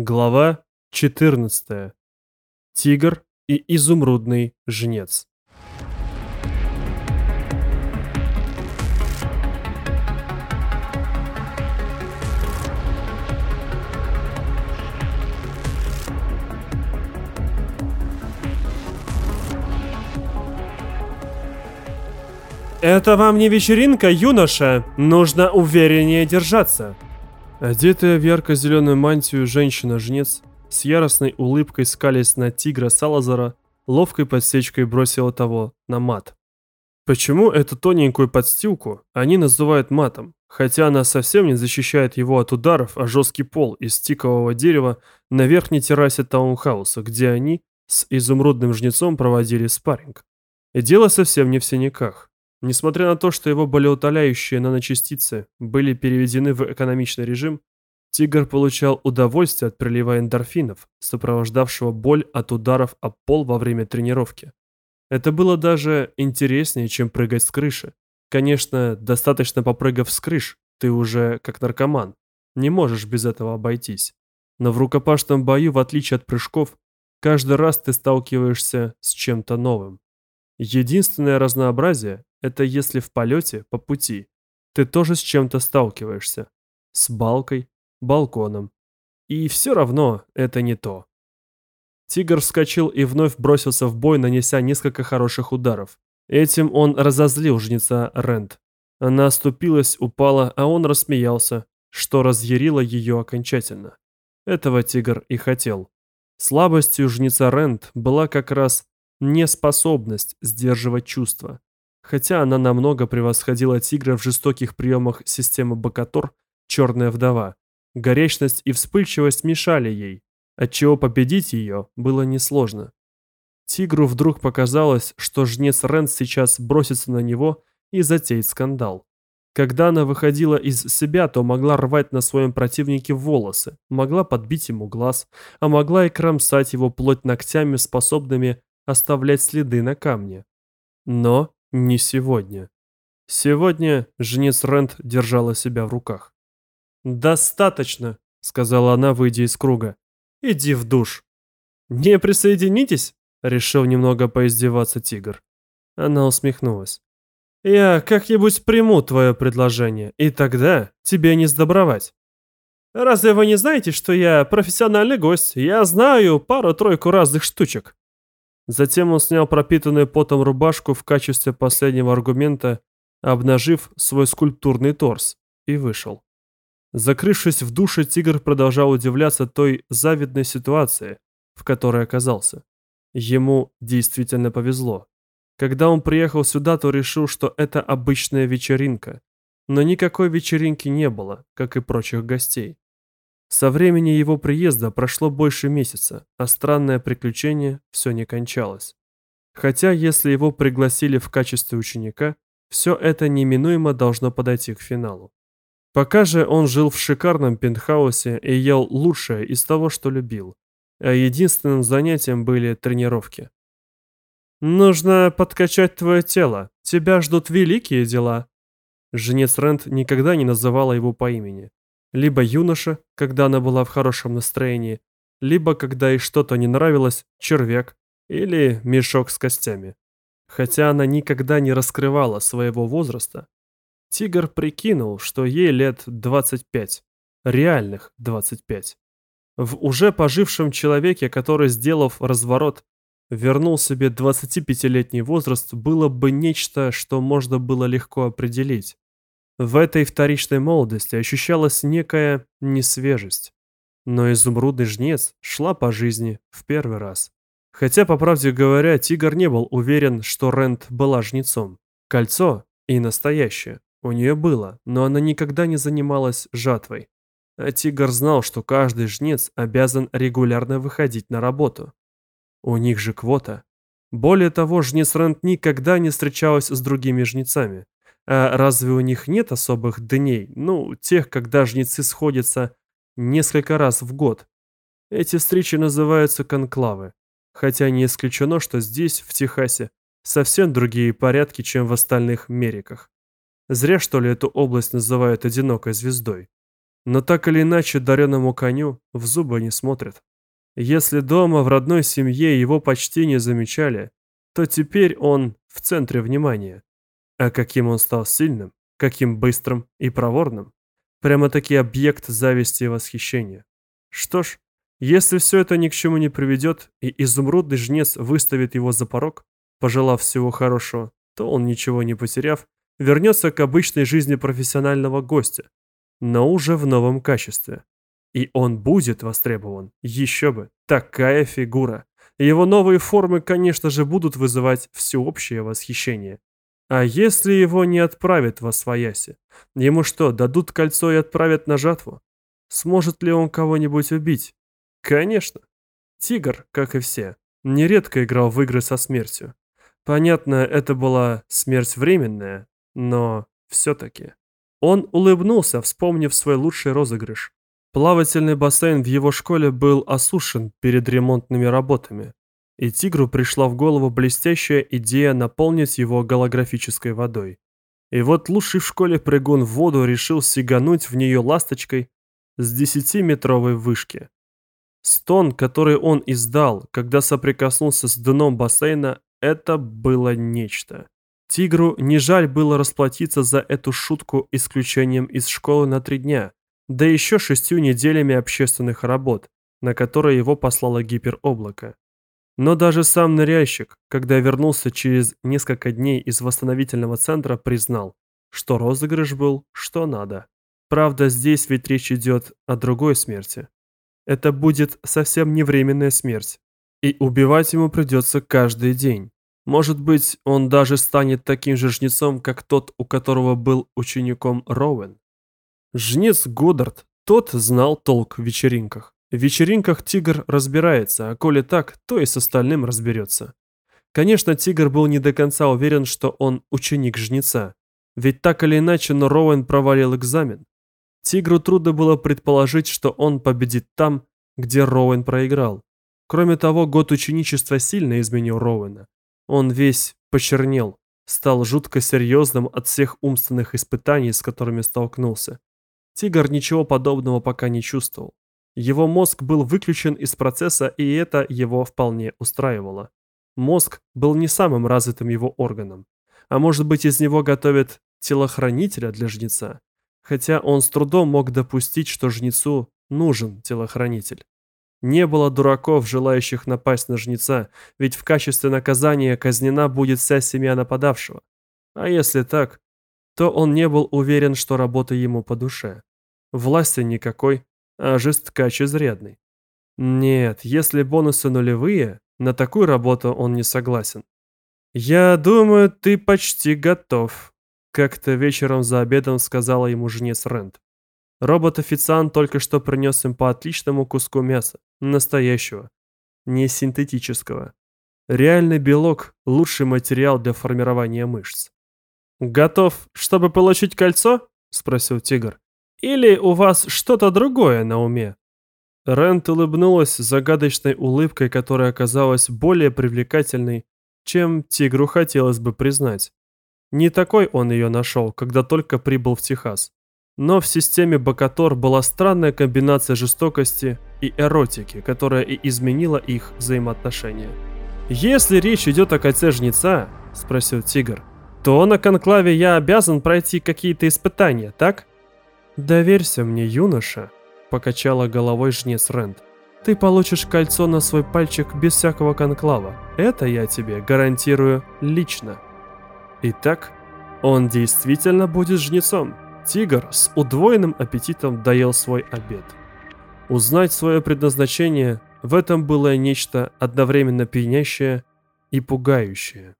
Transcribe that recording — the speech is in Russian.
Глава 14. Тигр и изумрудный жнец. «Это вам не вечеринка, юноша! Нужно увереннее держаться!» Одетая в ярко-зеленую мантию женщина-жнец с яростной улыбкой скалясь на тигра Салазара, ловкой подсечкой бросила того на мат. Почему эту тоненькую подстилку они называют матом, хотя она совсем не защищает его от ударов о жесткий пол из тикового дерева на верхней террасе таунхауса, где они с изумрудным жнецом проводили спарринг. Дело совсем не в синяках. Несмотря на то, что его болеутоляющие наночастицы были переведены в экономичный режим, Тигр получал удовольствие от прилива эндорфинов, сопровождавшего боль от ударов о пол во время тренировки. Это было даже интереснее, чем прыгать с крыши. Конечно, достаточно попрыгав с крыш, ты уже, как наркоман, не можешь без этого обойтись. Но в рукопашном бою, в отличие от прыжков, каждый раз ты сталкиваешься с чем-то новым. Единственное разнообразие – это если в полете, по пути, ты тоже с чем-то сталкиваешься. С балкой, балконом. И все равно это не то. Тигр вскочил и вновь бросился в бой, нанеся несколько хороших ударов. Этим он разозлил жнеца Рент. Она оступилась, упала, а он рассмеялся, что разъярило ее окончательно. Этого тигр и хотел. Слабостью жнеца Рент была как раз неспособность сдерживать чувства. Хотя она намного превосходила тигра в жестоких приемах системы Бакатор «Черная вдова». Горячность и вспыльчивость мешали ей, отчего победить ее было несложно. Тигру вдруг показалось, что жнец Рент сейчас бросится на него и затеет скандал. Когда она выходила из себя, то могла рвать на своем противнике волосы, могла подбить ему глаз, а могла и кромсать его плоть ногтями, способными оставлять следы на камне. Но не сегодня. Сегодня жнец Рент держала себя в руках. «Достаточно», — сказала она, выйдя из круга. «Иди в душ». «Не присоединитесь?» — решил немного поиздеваться тигр. Она усмехнулась. «Я как-нибудь приму твое предложение, и тогда тебе не сдобровать». «Разве вы не знаете, что я профессиональный гость? Я знаю пару-тройку разных штучек». Затем он снял пропитанную потом рубашку в качестве последнего аргумента, обнажив свой скульптурный торс, и вышел. Закрывшись в душе, тигр продолжал удивляться той завидной ситуации, в которой оказался. Ему действительно повезло. Когда он приехал сюда, то решил, что это обычная вечеринка. Но никакой вечеринки не было, как и прочих гостей. Со времени его приезда прошло больше месяца, а странное приключение все не кончалось. Хотя, если его пригласили в качестве ученика, все это неминуемо должно подойти к финалу. Пока же он жил в шикарном пентхаусе и ел лучшее из того, что любил, а единственным занятием были тренировки. «Нужно подкачать твое тело, тебя ждут великие дела». Женец Рент никогда не называла его по имени. Либо юноша, когда она была в хорошем настроении, либо когда ей что-то не нравилось, червяк или мешок с костями. Хотя она никогда не раскрывала своего возраста, Тигр прикинул, что ей лет 25, реальных 25. В уже пожившем человеке, который, сделав разворот, вернул себе 25-летний возраст, было бы нечто, что можно было легко определить. В этой вторичной молодости ощущалась некая несвежесть. Но изумрудный жнец шла по жизни в первый раз. Хотя, по правде говоря, Тигр не был уверен, что Рент была жнецом. Кольцо и настоящее у нее было, но она никогда не занималась жатвой. А Тигр знал, что каждый жнец обязан регулярно выходить на работу. У них же квота. Более того, жнец Рент никогда не встречалась с другими жнецами. А разве у них нет особых дней, ну, тех, когда жнецы сходятся несколько раз в год? Эти встречи называются конклавы. Хотя не исключено, что здесь, в Техасе, совсем другие порядки, чем в остальных Мериках. Зря, что ли, эту область называют одинокой звездой. Но так или иначе дареному коню в зубы не смотрят. Если дома в родной семье его почти не замечали, то теперь он в центре внимания. А каким он стал сильным, каким быстрым и проворным. Прямо-таки объект зависти и восхищения. Что ж, если все это ни к чему не приведет, и изумрудный жнец выставит его за порог, пожелав всего хорошего, то он, ничего не потеряв, вернется к обычной жизни профессионального гостя, но уже в новом качестве. И он будет востребован. Еще бы. Такая фигура. Его новые формы, конечно же, будут вызывать всеобщее восхищение. А если его не отправят во свояси? Ему что, дадут кольцо и отправят на жатву? Сможет ли он кого-нибудь убить? Конечно. Тигр, как и все, нередко играл в игры со смертью. Понятно, это была смерть временная, но все-таки. Он улыбнулся, вспомнив свой лучший розыгрыш. Плавательный бассейн в его школе был осушен перед ремонтными работами, и Тигру пришла в голову блестящая идея наполнить его голографической водой. И вот лучший в школе прыгун в воду решил сигануть в нее ласточкой с десятиметровой вышки. Стон, который он издал, когда соприкоснулся с дном бассейна, это было нечто. Тигру не жаль было расплатиться за эту шутку исключением из школы на три дня – да еще шестью неделями общественных работ, на которые его послало гипероблако. Но даже сам ныряльщик, когда вернулся через несколько дней из восстановительного центра, признал, что розыгрыш был что надо. Правда, здесь ведь речь идет о другой смерти. Это будет совсем не временная смерть. И убивать ему придется каждый день. Может быть, он даже станет таким же жнецом, как тот, у которого был учеником Роуэн. Жнец Годдард, тот знал толк в вечеринках. В вечеринках Тигр разбирается, а коли так, то и с остальным разберется. Конечно, Тигр был не до конца уверен, что он ученик жнеца. Ведь так или иначе, но Роуэн провалил экзамен. Тигру трудно было предположить, что он победит там, где Роуэн проиграл. Кроме того, год ученичества сильно изменил Роуэна. Он весь почернел, стал жутко серьезным от всех умственных испытаний, с которыми столкнулся. Тигр ничего подобного пока не чувствовал. Его мозг был выключен из процесса, и это его вполне устраивало. Мозг был не самым развитым его органом. А может быть, из него готовят телохранителя для жнеца? Хотя он с трудом мог допустить, что жнецу нужен телохранитель. Не было дураков, желающих напасть на жнеца, ведь в качестве наказания казнена будет вся семья нападавшего. А если так, то он не был уверен, что работа ему по душе. Власти никакой, а жесткач изрядный. Нет, если бонусы нулевые, на такую работу он не согласен. «Я думаю, ты почти готов», — как-то вечером за обедом сказала ему жнец Рент. Робот-официант только что принес им по отличному куску мяса, настоящего, не синтетического. Реальный белок – лучший материал для формирования мышц. «Готов, чтобы получить кольцо?» – спросил тигр. Или у вас что-то другое на уме?» Рент улыбнулась загадочной улыбкой, которая оказалась более привлекательной, чем тигру хотелось бы признать. Не такой он ее нашел, когда только прибыл в Техас. Но в системе Бакатор была странная комбинация жестокости и эротики, которая и изменила их взаимоотношения. «Если речь идет о коте жнеца», — спросил Тигр, — «то на конклаве я обязан пройти какие-то испытания, так?» «Доверься мне, юноша», — покачала головой жнец Рент. «Ты получишь кольцо на свой пальчик без всякого конклава. Это я тебе гарантирую лично». Итак, он действительно будет жнецом. Тигр с удвоенным аппетитом доел свой обед. Узнать свое предназначение в этом было нечто одновременно пьянящее и пугающее.